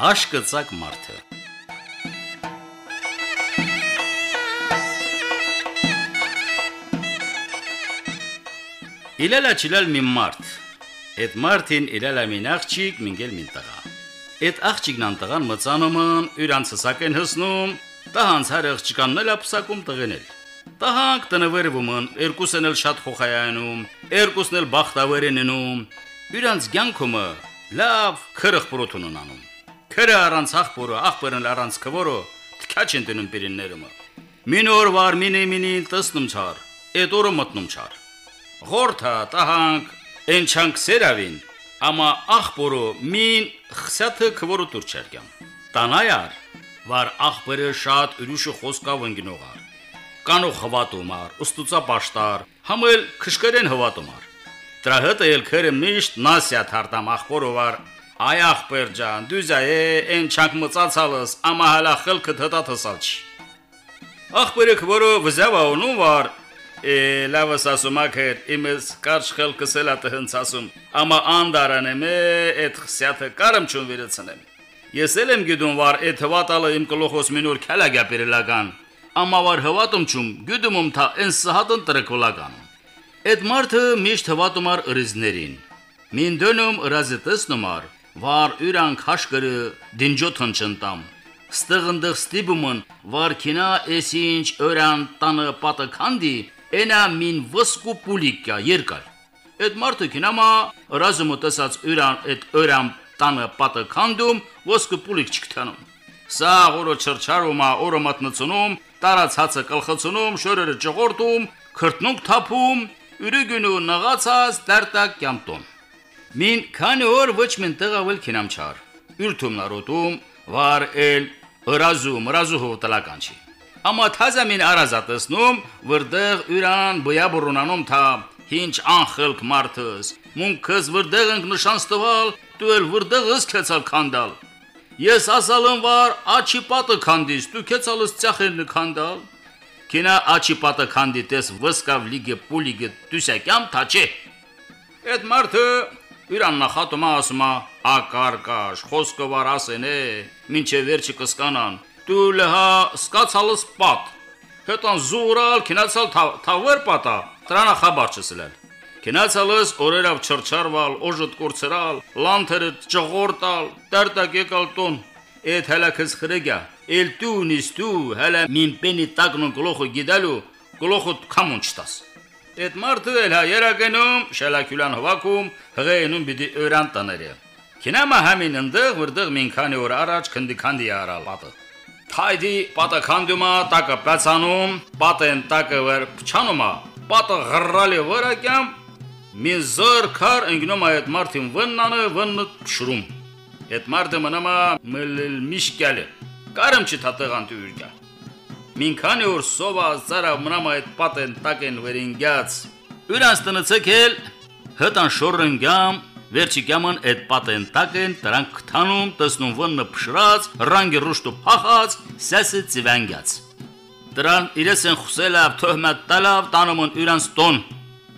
Աշկծակ մարդը Իլելա չիլալ մի մարդ։ Այդ մարդին իլելա մի աղջիկ մինգել մին տղա։ Այդ աղջիկն անտղան մծանոմն իրանց սակեն հսնում, տահանց հարեղ չկաննել ապսակում տղենել։ Տահանք տնվերվում, երկուսն էլ շատ խոխայանում, երկուսն էլ բախտավեր են նում։ Իրանց ցանկումը լավ քրխ պրոթուն ունանում։ Քրը առանց աղբորը, աղբորն առանց քվորը, թքաչ են տնում պերիններումը։ Մինոր վար մինի մինի տեսնում չար, այդ օրը մտնում չար։ Ղորթա տահանք Էնչանք սերավին, ամա աղբորո մին խսաթը քվորը դուր չերկյամ։ Տանայար, վար աղբերը շատ ուրիշը խոսքավ ընգնողար։ Կանո խվատումար, ըստուցա պաշտար, համել քշկերեն հվատումար։ Դրա հետը էլ քերը միշտ նասյա թարտամ աղբորո վար Այ աղբեր ջան, դուզա է, են չանք մծացալս, ամա հալա թսալ չի։ Աղբերը քվորը վզավա ունու վար, է լավս ասում ակեր, իմս կարճ խելքը սելա տհնց ասում, ամա անդարանեմ է, էդ խսյաթը կարմ չուն վերցնեմ։ Ես էլ եմ գիտում վար, էդ հվատալը իմ կլոխոս մինոր քալագա պերելական, ամա վար հվատում չում, գյուդում ում թա են սահատն տրկվլական։ Այդ մարդը միշտ հվատում ար ըրիզներին։ Մին դնում ըրազը տեսնումար, վար յուրանք հաշկրը դինջոթն չընտամ ստղնդղ ստիբումն վարքինա էսինչ օրան տանը պատականդի էնա մին վսկու պուլիկա երկար այդ մարդը կինամա ռազմը տեսած ուրան այդ օրան տանը պատականդում ոսկու պուլիկ չկթանում սա օրը չրչարումա օրը մտնցնում տարածածը կլխցնում շորերը ճղորտում քրտնուկ թափում ուրիգունու նղացած դարտակ կյամտոն Մին քանի օր ոչ մեն տղավել քինամ չար։ Յուրթում նարոտում վար էլ հրազում, հրազուհով տլական չի։ Ամա թազամին արազատսնում, վրդեղ յուրան բյաբուրունանում թա հինչ անխելք մարդս։ Մունքս վրդեղ ենք նշան ստվալ, դու էլ վրդեղս քեցալ քանդալ։ Ես ասալım var աչի պատը քանդիս, դու քեցալս ցախելն քանդալ։ Կինա աչի պատը քանդի տես վսկավ լիգե պուլիգե դուսակամ թաչե։ Այդ մարդը Իրան նախատում ասում ակարկաշ, խոսքը վար ասեն է, ինչե վերջի կսկանան։ Դու լհա սկացալս պատ։ Հետան զուրալ քնացալ թավեր պատա, տրանա խաբար չսլել։ Քնացալս օրերավ չրչարվալ, օժոտ կուրցրալ, լանթերը ճղորտալ, տարտակ եկալ տոն։ Էդ հելակս խրեգա, էլ դու նիստու, հələ մին պենի տակնուն գլոխը գիդալու, գլոխը կամուն չտաս։ Այդ մարդը էլ հա երագնում, շալակյուլան հվակում, հղենում բիդի օրան տները։ Քինամա համին ընդեղ վրդեղ մին քանի օր առաջ քնդի քանդի արալ պատը։ Թայդի պատը քանդումա տակը պացանում, պատեն տակը վեր փչանումա, պատը ղռալի վրակյամ, մի զոր քար ընկնում այդ մարդին վննանը վննը շրում։ Այդ մարդը մնամա մլլ միշկալը։ Կարամ չթատեղան դուրգա։ Մինքանի որ սովա ծարա մնամ այդ պատեն տակեն վերինգյաց։ Ուրանց տնցել հտան շորընգամ վերջի կաման այդ պատեն տակեն դրանք քթանում տեսնում վնը փշրած ռանգի ռուշտու փախած սեսը ծիվանգյաց դրան իրես են խուսել ավ թոհմատ տալավ տանոմն ուրանց տոն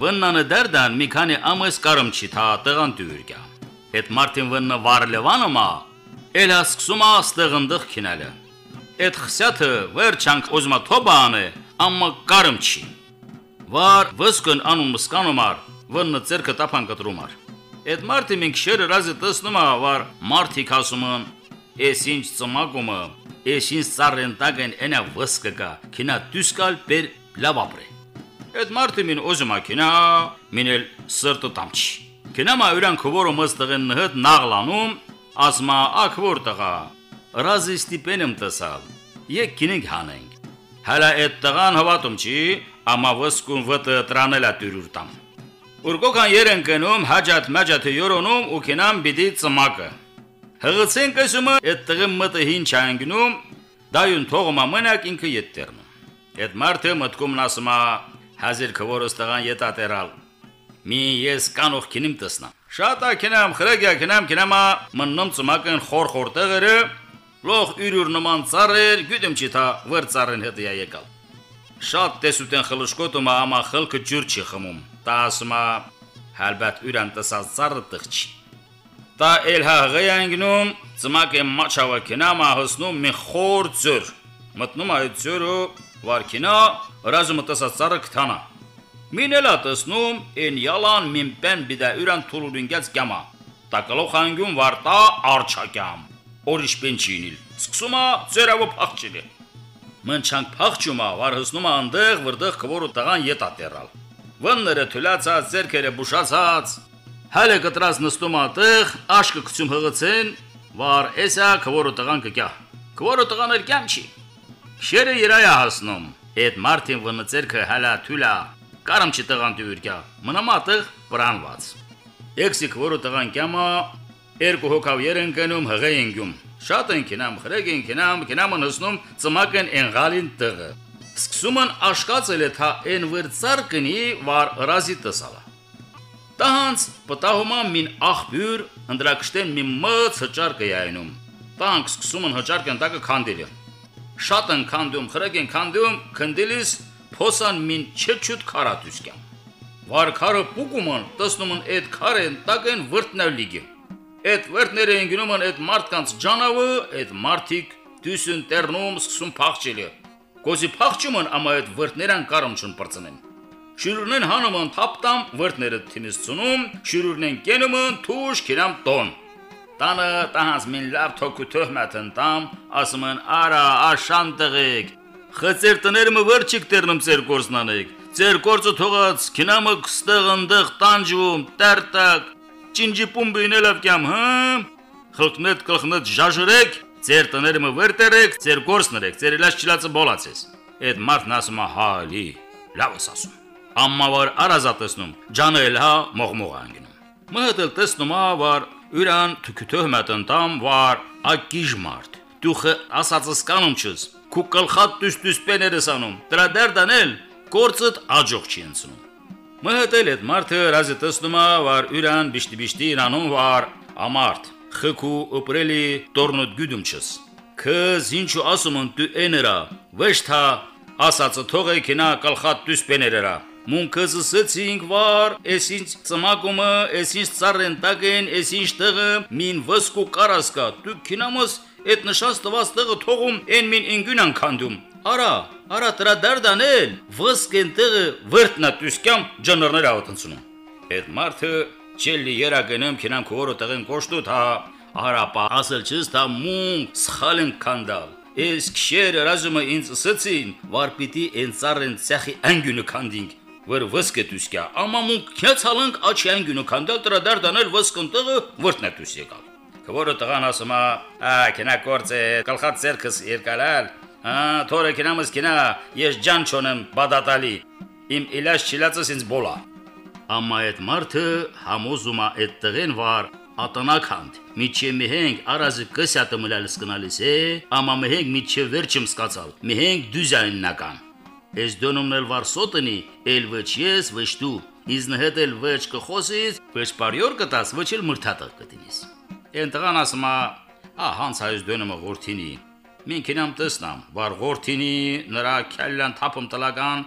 վննանը դերդան մի քանի ամս կարում չի թա տղան դուրգա այդ մարտին վնը վար լևանոմա էլ հասկսումա ստեղնդղ քինալը Այդ խսյաթը վերջանք ոզմա թոբան է, ամմա կարմ չի։ Վար վսկն անուն մսկանոմար, վնը ցերկը տապան կտրումար։ Այդ մարտի մենք շերը ռազը տեսնում ա վար մարտիկ ասումն, «Էս ինչ ծմակումը, էս ինչ սարեն տագեն ենա վսկը կա, քինա դուսկալ բեր լավ ապրե»։ Այդ մարտի մին ոզմա քինա, մինել սրտը տամչի։ Քինա մա ուրան քվորը մստղեն նհդ նաղլանում, ասմա ակվոր տղա, ռազի ստիպենեմ տսալ։ Եկ քինենք հանենք։ Հələ այդ տղան հավատում չի, ամա վսկուն վտը տրանելա դյուրուր տամ։ Ուրկոքան երեն կնում, հաջատ մաջատը յորոնում ու քինամ բիդի ծմակը։ Հղացեն կսումը այդ տղը մտը հին չանգնում, դայուն թողումա մնակ ինքը յետտերնում։ Այդ մարդը մտքում ասումա հազիր քվորս տղան յետատերալ։ Մի ես կանող քինիմ տեսնամ։ Շատ ակինամ, խրեգա քինամ, քինամա մննում ծմակն խոր խոր տեղերը Լող յուրուր նման ծառեր, գյուտեմ չի թա վր ծառեն հետ յա եկալ։ Շատ տեսուտեն խլշկոտում ամա խլքը ջուր չի խմում։ Տա ասումա հալբատ յուրան տսած ծառը տղ չի։ Տա էլ հաղը անգնում, ծմակ եմ մաչավը կնամա հսնում մի խոր ձոր։ Մտնում այդ ձորը վարքինա, ռազումը տասած ծառը կթանա։ Մինելա տեսնում, են յալան մին պեն բիդա յուրան թուրուրինգած կյամա։ Տակալող անգում վարտա արչակյամ։ Օրիշ պենչինիլ։ Սկսումա ձերավը փախչիլի։ Մնչանք փախչումա, վար հսնում անդեղ, վրդեղ կվորը տղան ետա տերալ։ Վնները թուլացած, ձերքերը բուշացած, հələ կտրած նստում ատեղ, աշկը գցում հղացեն, վար էսա քվորը տղան կկյա։ Քվորը տղան էլ կյամ չի։ Շերը երայա հասնում։ Այդ Մարտին վնը ձերքը հələ թուլա, կարամ չի տղան դուրկյա։ Մնամ ատեղ բրանված։ Էքսի քվորը տղան կյամա, երկու հոգավ երեն կնում հղե ենգում։ Շատ են կինամ, խրեգ են կինամ, կինամը նսնում ծմակեն ենղալին տղը։ Սկսումն աշկացել է թա են վրցար կնի վար ռազի տսալա։ Տահանց պտահումա մին աղբյուր ընդրակշտեն մի մծ հճար կյայնում։ Տանք սկսումն հճար կենտակը քանդիլի։ Շատ են քանդում, խրեգ են քանդում, քնդիլիս փոսան մին չչուտ քարատուսկյամ։ Վար քարը պուկումն տեսնումն այդ քարեն տակեն վրտնավ լիգի։ Այդ վրտները են գնում այդ մարդկանց ջանավը, այդ մարդիկ դուսուն տերնում սկսում փախչելի։ Կոզի փախչումն ամա այդ վրտներան կարում չուն բրծնեն։ Շուրուրնեն հանումն թապտամ վրտները թիմից ծնում, շուրուրնեն կենումն թուշ քիրամ տոն։ Տանը տահանց մին լավ թոքու թոհմատն տամ, ասումն արա աշան տղիկ։ Խծեր տները մը վրճիկ տերնում ծեր կորզնանեք։ Ձեր կորձը թողած քինամը կստեղ ընդեղ տանջում, տերտակ, ճինջիպում բինելով կամ հա։ Խլկնետ կլխնետ ժաժրեք Ձեր տները մը վերտերեք, ձեր գործներեք, ձեր լաց չլացը բոլացես։ Այդ մարդն ասում է հալի, լավս ասում։ Ամմավար արազատեսնում, ջանը էլ հա մողմող անգնում։ Մհտել տեսնում ա վար ուրան թքթող մատանտամ վար ակիժ մարդ։ Դուխը ասածս կանում չս։ Քու կլխատ դուս դուս պեներս անում։ Դրա դերդանել գործդ աջող չի ընցնում։ Մհտել այդ մարդը ռազը տեսնում ա վար ուրան բիշտի բիշտի իրանում վար ամարտ խքու օպրելի տորնոտ գյուդում չս։ Քыз ինչու ասում են դու էներա, ոչ թա ասածը թողե կինա կալխատ դուս պեներերա։ Մունքս սեցինք վար, էսինչ ծմակումը, էսինչ ծառենտակեն, էսինչ տղը, մին վսկու կարասկա, դու կինամոս այդ նշած տված տղը թողում են մին ինգունան քանդում։ Արա, արա դրա դարդանել, վսկեն տղը վրտնա դուսկամ ջներներ ավտնցնում։ Այդ մարդը Չելի երագնեմ քինան քորը տղեն կոշտուտ հա արապա ասել չս թա մունք սխալն կանդալ Ես քշերը ռազումը ինձ սցին վարպիտի են ծառեն ցախի անգյունը կանդինք որ վսկե դուսկա ամա մունք քյացալանք աչի անգյունը կանդալ դրա դարդանել վսկն տղը վրտնա դուս եկալ Քորը տղան ասում ա քինա կորցե կալխած ցերքս երկալալ Հա, թորը քինամս քինա, ես ջան չոնեմ բադատալի։ Իմ իլաշ չիլացս ինձ բոլա։ Ամա այդ մարդը համոզում է այդ տղեն վար ատանականդ միջի մեհենք արազը կսյատը մլալ սկնալիս է ամա մեհենք միջի վերջում սկացալ մեհենք դուզայննական Ես դոնումնել վար սոտնի էլ ոչ ես դու իզն հետ էլ ոչ կխոսից ոչ բարյոր կտաս ոչ էլ մրթատը կդինիս Են տղան ասում է ա հանց հայս դոնումը ղորթինի Մին կինամ տեսնամ վար ղորթինի նրա քյալլան թափում տլական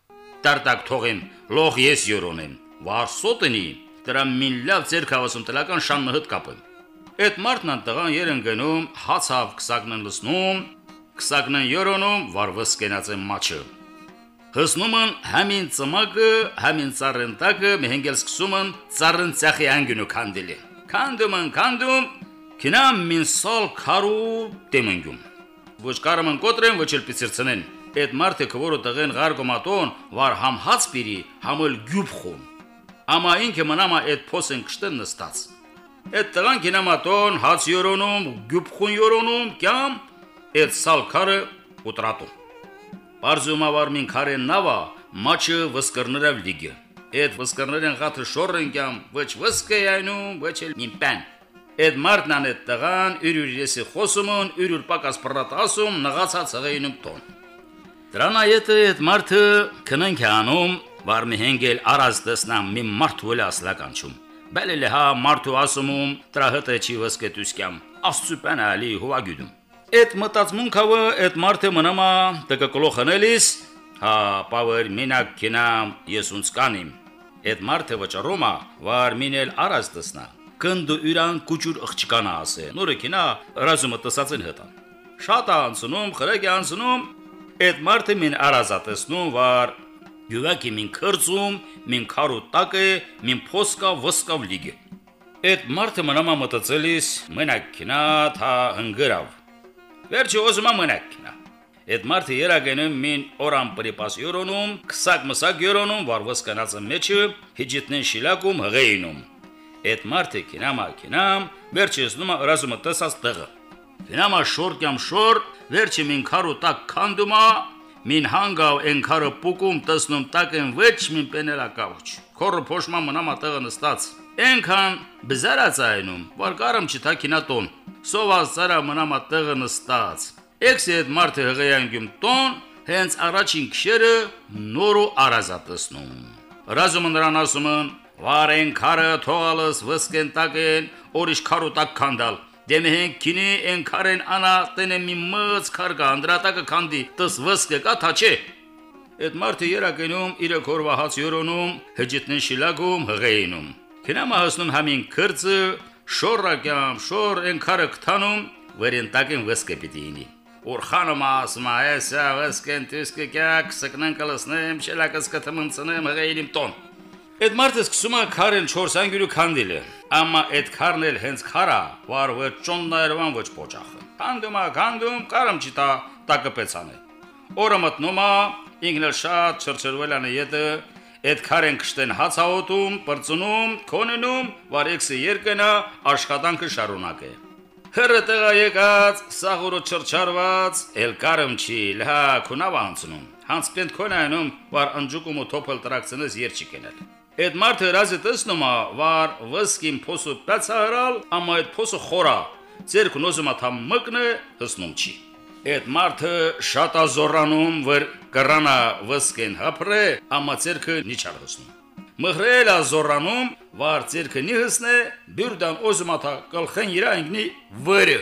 տարտակ թողեմ լող ես յորոնեմ Վարսոտնի դրա մին լավ ձեր քաղասում տլական շան մհտ կապը։ Այդ մարդն ան տղան երեն գնում, հացավ քսակնն լսնում, քսակնն յորոնում, վարվս կենացեմ մաչը։ Հսնումն համին ծմակը, համին ծառընտակը մեհենգել սկսումն ծառն ցախի անգյունու քանդելի։ Քանդումն քանդում, քինամ մին սալ քարու դեմնգում։ Ոչ կարամն կոտրեն, ոչ էլ պիցրցնեն։ Այդ մարդը կորո տղեն գարգոմատոն վար համ հաց պիրի, համել գյուբ խոմ Ամա ինքը մնամա այդ փոսեն կշտեն նստած։ Այդ տղան կինամատոն հաց յորոնում, գյուբխուն յորոնում, կամ այդ սալքարը ուտրատում։ Բարձումա վարմին քարեն նավա, մաչը վսկրներով լիգը։ Այդ վսկրներեն խաթը շորեն կամ ոչ վսկե այնում, ոչ էլ նիմպան։ Այդ մարդն ան այդ տղան յուրյուր եսի խոսումն, յուրյուր պակաս պրատ ասում, նղացած հղեինում տոն։ Դրանայետը այդ մարդը քնենք անում վարմի հենգել արած տեսնամ մի մարդու էլ ասլականչում։ Բելել հա մարդու ասումում տրահտը չի վսկետուսկյամ։ Աստծուպան ալի հովագյուդում։ Այդ մտածմունքավը այդ մարդը մնամա տկկլոխնելիս հա պավեր մինակ կինամ ես ունցկանիմ։ Այդ մարդը վճռումա վար մինել արած տեսնա։ կնդու յուրան կուճուր աղջկան ասե նորը կինա ռազումը տսածին հտան շատ անցնում խրեգ անցնում այդ մարդը մին արազատեսնում վար յուվակի մին քրծում մին քարու տակը մին փոսկա վսկավ լիգը այդ մարդը մնամա մտածելիս մենակ կինա թա հնգրավ վերջի ոզմա մենակ կինա Այդ մարդը երագենում մին օրան պրիպաս յորոնում, քսակ մսակ յորոնում, վարվս կանացը մեջը, հիջիտնեն շիլակում հղեինում։ Այդ մարդը կինամա կինամ, վերջեսնում ռազումը տեսած տեղը։ Կինամա շոր կամ շոր, վերջի մին քարու տակ քանդումա, մին հանգավ են քարը պուկում տեսնում տակեն վեճ մին պեներա կավուչ։ Քորը փոշմա մնամա տեղը նստած։ Ենքան բզարացայնում, որ կարամ չթա կինատոն։ Սովաս ծարա մնամա տեղը նստած։ Էքսի այդ մարդը հղեյանգում տոն, հենց առաջին քշերը նորու արազատսնում։ Ռազումը նրան ասում են. «Վարեն քարը թողալս վսկեն տակեն, օրիշ քարու տակ քանդալ»։ Դեմհեն քինի են քարեն անա տենե մի մած քարգա անդրատակը քանդի, տս վսկը կա թաչե։ Այդ մարդը երակենում իր կորվա հաց յորոնում, հջիտնեն շիլագում հղեինում։ Քինամա հասնում համին քրծը, շորակյամ, շոր են քարը կթանում, վերեն տակեն վսկը պիտի ինի։ Ուրխանում ասում այսա վսկեն տիսկը կյակ սկնեն կլսնեմ շելակս կթմնցնեմ հղեիլիմ տոն Այդ մարդը սկսում է քարեն 4 անգյուրու քանդիլը ամա այդ քարն էլ հենց քարա վար ոչ ճոններվան ոչ փոճախը քանդում է քանդում կարամ չտա տակպեցանը օրը մտնում է ինքն էլ շատ չրչրվել անը յետը այդ քարեն կշտեն հացաոտում բրծնում քոնենում վարեքսը երկնա աշխատանքը շարունակե Հրը տեղա եկած, սաղուրը չրչարված, էլ կարմ չի, լհա քունավ անցնում։ Հանց պենտ քոնայնում, վար ընջուկում ու թոփել տրակցնես երջի կենել։ Այդ մարդը ռազի տեսնում է, վար վսկին փոսը պացարալ, ամա այդ փոսը խորա, ձեր կնոզում աթամ մկնը հսնում չի։ Այդ մարդը շատ ազորանում, վր կրանա վսկեն հապրե, ամա ձերքը նիչար հսնում։ Մղրել ազորանում վար ցերքը նիհսնե բյուրդան օզմաթա կլխեն իրանգնի վրը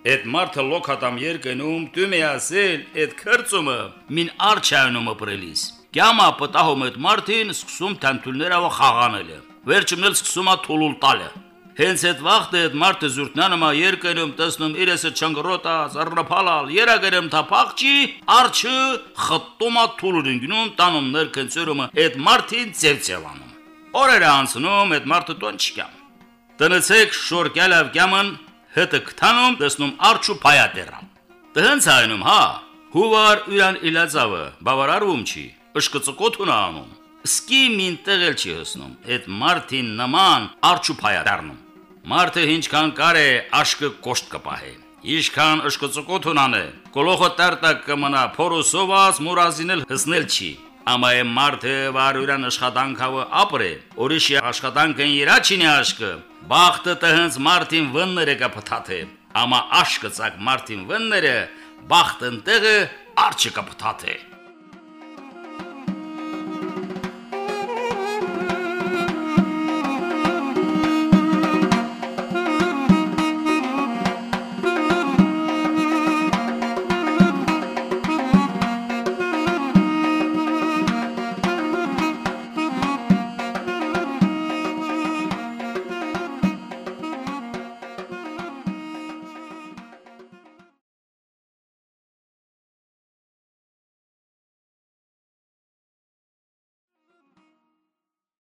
Այդ մարդը լոքատամ երկնում դու ասել այդ քրծումը մին արչայնում ապրելիս Կյամա պտահում այդ մարդին սկսում տանտուլները խաղանել Վերջումն էլ սկսում է թուլուլ տալը Հենց այդ վաղտը այդ մարդը զուրտնանումա երկերում տեսնում իրեսը չնգրոտա, զառնապալալ, երագերում թափաղճի, արջը խտտումա թուլուրինգնում տանում ներքնցյուրումը այդ մարդին ծևծևանում։ Օրերը անցնում այդ մարդը տոն չկամ։ Տնեցեք շորկյալավ կյամն հետը կթանում տեսնում արջու փայատերամ։ Դհենց այնում, հա, հուվար ուրան իլածավը, բավարարում չի, ըշկծկոտ ունանում։ Սկի մին տեղել չի հսնում, այդ մարդին նման արջուփայա դառնում։ Մարդը ինչքան կարե աշկը կոշտ կպահե։ Իշքան ըշկծկոտ ունանե։ Կոլոխը տարտակ կմնա փորուսոված մուրազինել հսնել չի։ Ամա է մարդը վարուրան աշխատանքավը ապրե, ուրիշի աշխատանքն իրաչինի աշկը, բախտը տհնց մարդին վնները կպթաթե, ամա աշկը ցակ մարդին վնները, բախտն տեղը արջը կպթաթե։